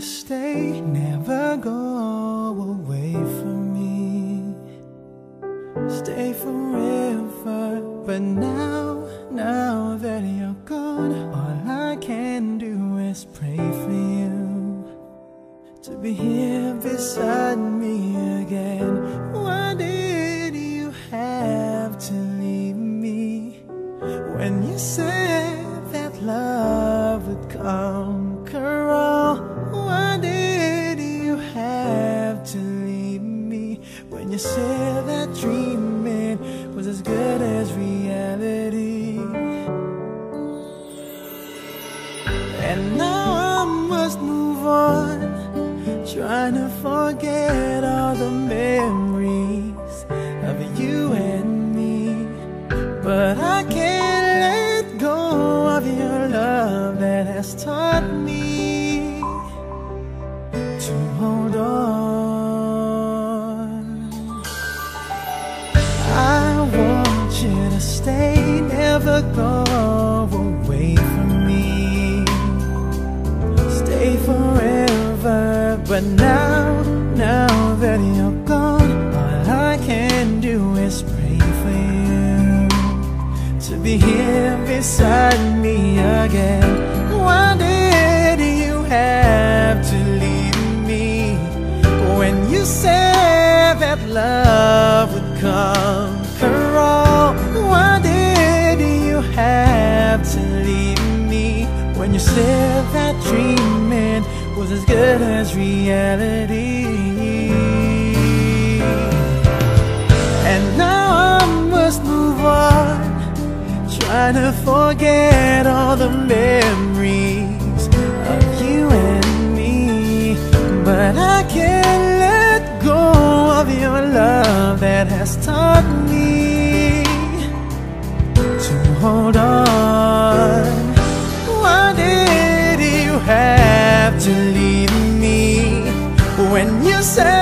to stay, never go away from me. Stay forever, but now, now that you're gone, all I can do is pray for you to be here beside me again. Why did you have to leave me when you said that love would come? Good as reality? And now I must move on, trying to forget all the memories of you and me. But I can't stay, never go away from me. Stay forever, but now, now that you're gone, all I can do is pray for you to be here beside me again. Why did you have to leave me when you said that love would conquer when you said that dreaming was as good as reality? And now I must move on, trying to forget all the memories of you and me. But I can't let go of your love that has taught me to hold on. When you said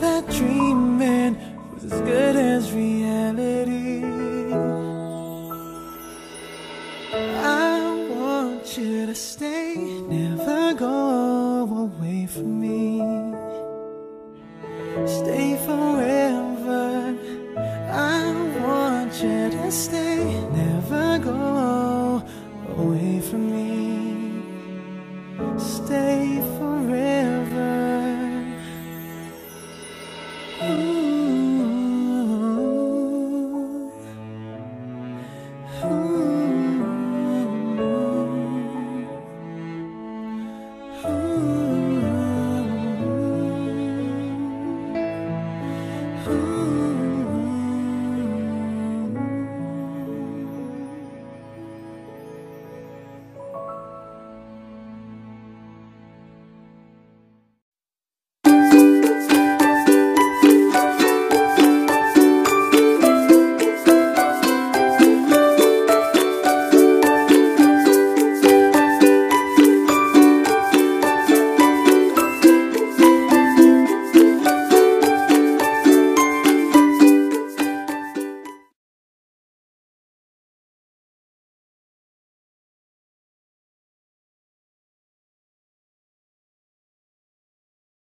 that dreaming was as good as reality. I want you to stay, never go away from me. Stay forever. I want you to stay, never go away from me. Stay forever.